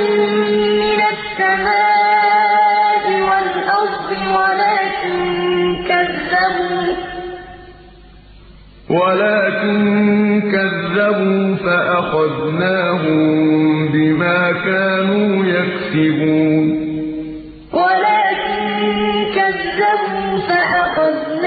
من السماء والأرض ولكن كذبوا. ولكن كذبوا فأخذناهم بما كانوا يكسبون. ولكن كذبوا فأخذناهم